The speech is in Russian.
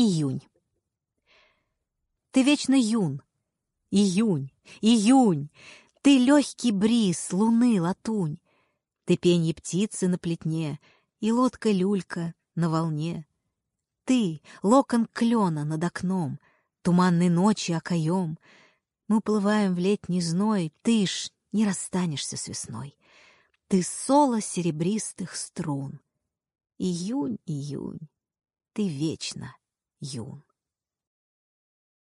Июнь. Ты вечно юн. Июнь, июнь. Ты легкий бриз, луны, латунь. Ты пенье птицы на плетне И лодка-люлька на волне. Ты — локон клена над окном, Туманной ночи окоем. Мы уплываем в летний зной, Ты ж не расстанешься с весной. Ты соло серебристых струн. Июнь, июнь, ты вечно юн.